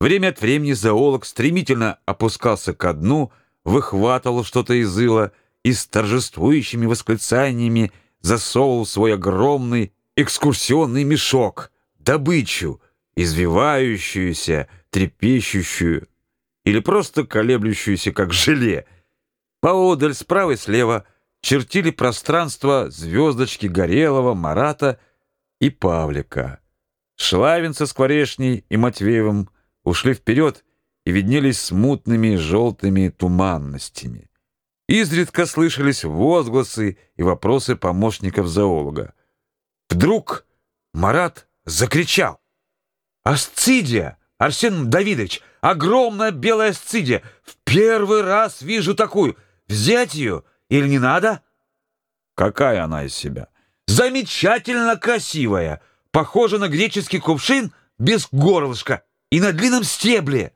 Время от времени зоолог стремительно опускался ко дну, выхватывал что-то из ила и с торжествующими восклицаниями засовывал свой огромный экскурсионный мешок, добычу, извивающуюся, трепещущую или просто колеблющуюся, как желе. Поодаль, справа и слева, чертили пространство звездочки Горелого, Марата и Павлика. Шлавин со Скворешней и Матвеевым ушли вперед и виднелись смутными желтыми туманностями. Изредка слышались возгласы и вопросы помощников зоолога. Вдруг Марат закричал. «Асцидия! Арсен Давидович! Огромная белая асцидия! В первый раз вижу такую! Взять ее или не надо?» «Какая она из себя?» «Замечательно красивая! Похожа на греческий кувшин без горлышка!» И на длинном стебле.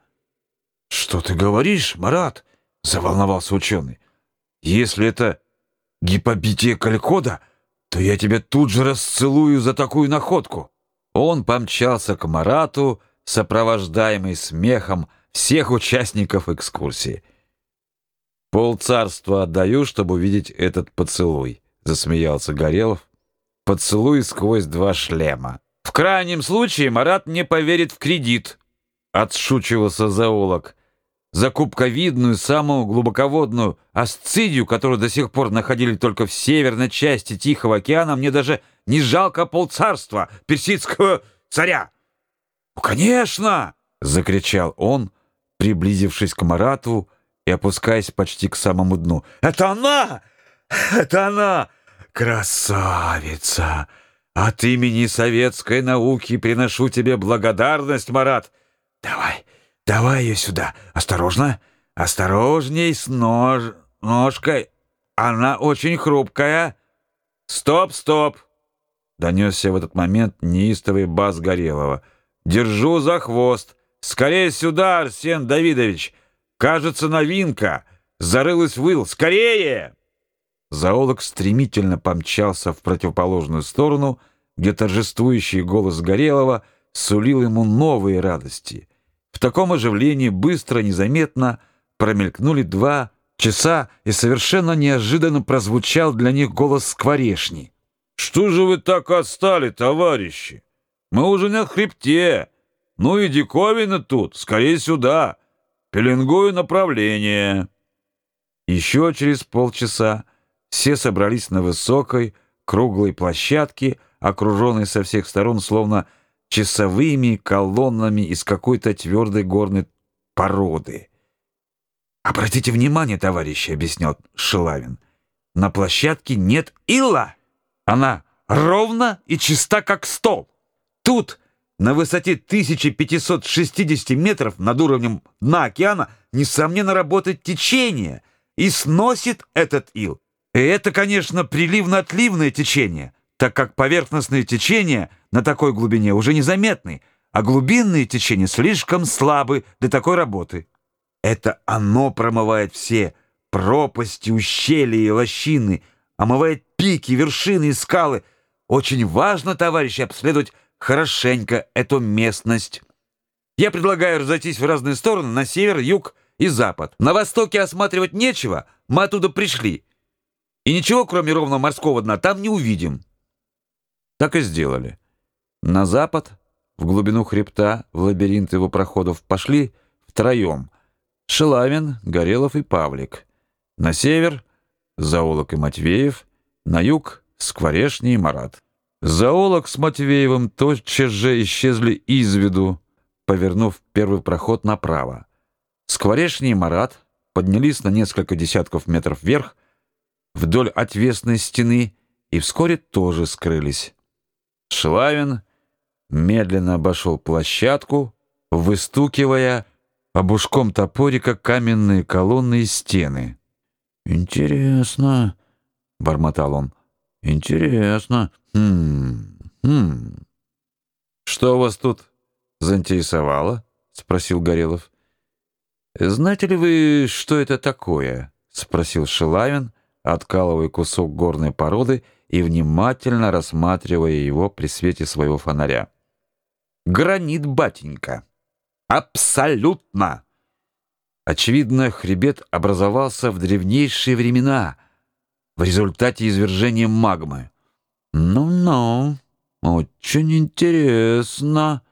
Что ты говоришь, Марат? Заволновался ученый. Если это гипобития калькода, то я тебя тут же расцелую за такую находку. Он помчался к Марату, сопровождаемый смехом всех участников экскурсии. Пол царства отдаю, чтобы увидеть этот поцелуй, засмеялся Горелов. Поцелуй сквозь два шлема. В крайнем случае Марат не поверит в кредит, Отшучивался зоолог. Закупковидную, самую глубоководную асцидию, которую до сих пор находили только в северной части Тихого океана, мне даже не жалко полцарства персидского царя. «Ну, конечно!» — закричал он, приблизившись к Марату и опускаясь почти к самому дну. «Это она! Это она! Красавица! От имени советской науки приношу тебе благодарность, Марат!» Давай, давай ее сюда. Осторожно, осторожней с нож... ножкой. Она очень хрупкая. Стоп, стоп. Донесся в этот момент неистовый бас Горелого. Держу за хвост. Скорее сюда, Арсен Давидович. Кажется, новинка. Зарылась в ил. Скорее! Зоолог стремительно помчался в противоположную сторону, где торжествующий голос Горелого сулил ему новые радости — в таком оживлении быстро, незаметно промелькнули два часа, и совершенно неожиданно прозвучал для них голос скворешни. «Что же вы так отстали, товарищи? Мы уже на хребте. Ну и диковина тут, скорее сюда. Пеленгую направление». Еще через полчаса все собрались на высокой, круглой площадке, окруженной со всех сторон словно часовыми колоннами из какой-то твердой горной породы. «Обратите внимание, товарищи», — объяснял Шилавин, — «на площадке нет ила. Она ровна и чиста, как стол. Тут, на высоте 1560 метров над уровнем дна океана, несомненно, работает течение и сносит этот ил. И это, конечно, приливно-отливное течение» так как поверхностные течения на такой глубине уже незаметны, а глубинные течения слишком слабы для такой работы. Это оно промывает все пропасти, ущелья и лощины, омывает пики, вершины и скалы. Очень важно, товарищи, обследовать хорошенько эту местность. Я предлагаю разойтись в разные стороны, на север, юг и запад. На востоке осматривать нечего, мы оттуда пришли. И ничего, кроме ровного морского дна, там не увидим. Так и сделали. На запад, в глубину хребта, в лабиринт его проходов пошли втроем. Шелавин, Горелов и Павлик. На север — Заолок и Матвеев, на юг — Скворешний и Марат. Заолок с Матвеевым тотчас же исчезли из виду, повернув первый проход направо. Скворешний и Марат поднялись на несколько десятков метров вверх, вдоль отвесной стены, и вскоре тоже скрылись. Шлавин медленно обошел площадку, выстукивая обушком топорика каменные колонны и стены. «Интересно», — бормотал он, — «интересно. Хм, хм». «Что вас тут заинтересовало?» — спросил Горелов. «Знаете ли вы, что это такое?» — спросил Шилавин, откалывая кусок горной породы и внимательно рассматривая его при свете своего фонаря. «Гранит, батенька!» Абсолютно. Очевидно, хребет образовался в древнейшие времена в результате извержения магмы. Ну-ну, очень интересно.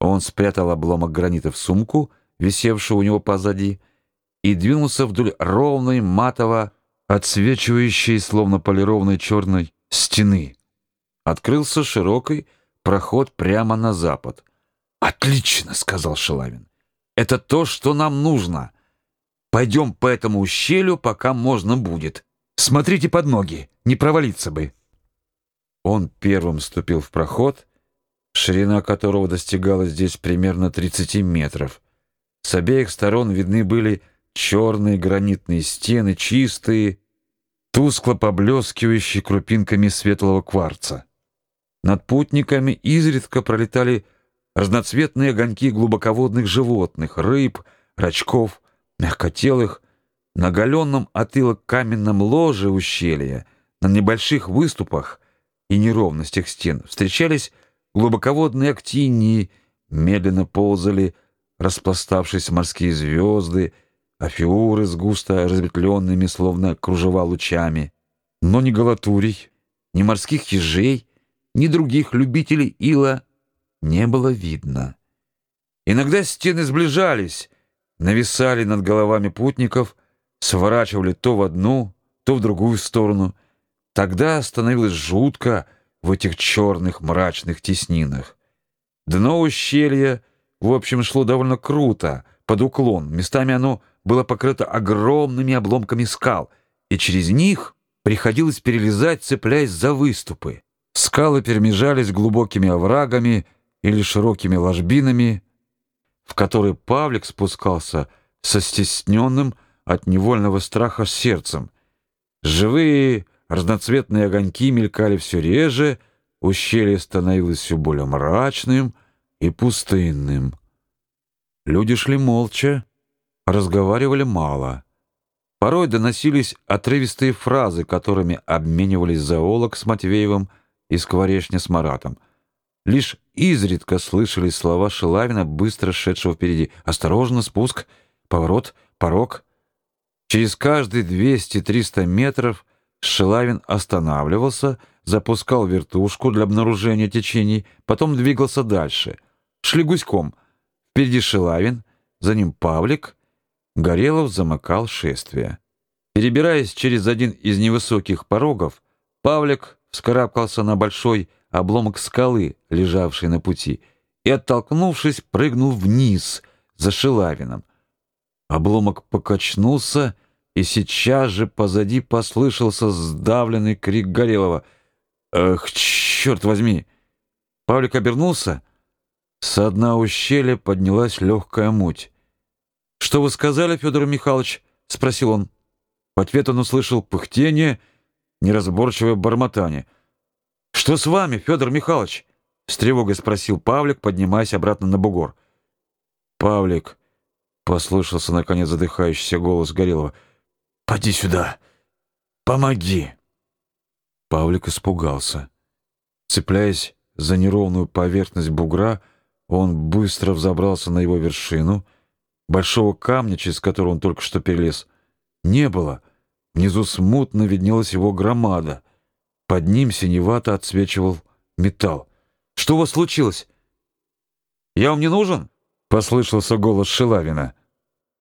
Он спрятал обломок гранита в сумку, висевшую у него позади, и двинулся вдоль ровной, матово отсвечивающей, словно полированной черной стены. Открылся широкий проход прямо на запад. «Отлично!» — сказал Шелавин. «Это то, что нам нужно. Пойдем по этому ущелью, пока можно будет. Смотрите под ноги, не провалиться бы». Он первым ступил в проход, ширина которого достигала здесь примерно 30 метров. С обеих сторон видны были черные гранитные стены, чистые, тускло поблескивающие крупинками светлого кварца. Над путниками изредка пролетали разноцветные огоньки глубоководных животных, рыб, рачков, мягкотелых. На оголенном от каменном ложе ущелья, на небольших выступах и неровностях стен встречались глубоководные актинии, медленно ползали распластавшись морские звезды, афиуры с густо разветвленными, словно кружева лучами. Но ни галатурий, ни морских ежей, ни других любителей ила не было видно. Иногда стены сближались, нависали над головами путников, сворачивали то в одну, то в другую сторону. Тогда становилось жутко в этих черных мрачных теснинах. Дно ущелья, в общем, шло довольно круто, под уклон. Местами оно было покрыто огромными обломками скал, и через них приходилось перелезать, цепляясь за выступы. Скалы перемежались глубокими оврагами или широкими ложбинами, в которые Павлик спускался со стесненным от невольного страха сердцем. Живые разноцветные огоньки мелькали все реже, ущелье становилось все более мрачным и пустынным. Люди шли молча, разговаривали мало. Порой доносились отрывистые фразы, которыми обменивались зоолог с Матвеевым и скворечня с Маратом. Лишь изредка слышались слова Шилавина, быстро шедшего впереди. «Осторожно, спуск, поворот, порог». Через каждые 200-300 метров Шилавин останавливался, запускал вертушку для обнаружения течений, потом двигался дальше. Шли гуськом. Впереди Шилавин, за ним Павлик, Горелов замыкал шествие. Перебираясь через один из невысоких порогов, Павлик вскарабкался на большой обломок скалы, лежавший на пути, и, оттолкнувшись, прыгнул вниз за Шилавином. Обломок покачнулся, и сейчас же позади послышался сдавленный крик Горелова. «Эх, черт возьми!» Павлик обернулся. С дна ущелья поднялась легкая муть. «Что вы сказали, Федор Михайлович?» — спросил он. В ответ он услышал пыхтение, неразборчивое бормотание. «Что с вами, Федор Михайлович?» — с тревогой спросил Павлик, поднимаясь обратно на бугор. «Павлик», — послышался наконец задыхающийся голос Горелого, — «поди сюда, помоги». Павлик испугался. Цепляясь за неровную поверхность бугра, он быстро взобрался на его вершину — Большого камня, через который он только что перелез, не было. Внизу смутно виднелась его громада. Под ним синевато отсвечивал металл. «Что у вас случилось?» «Я вам не нужен?» — послышался голос Шилавина.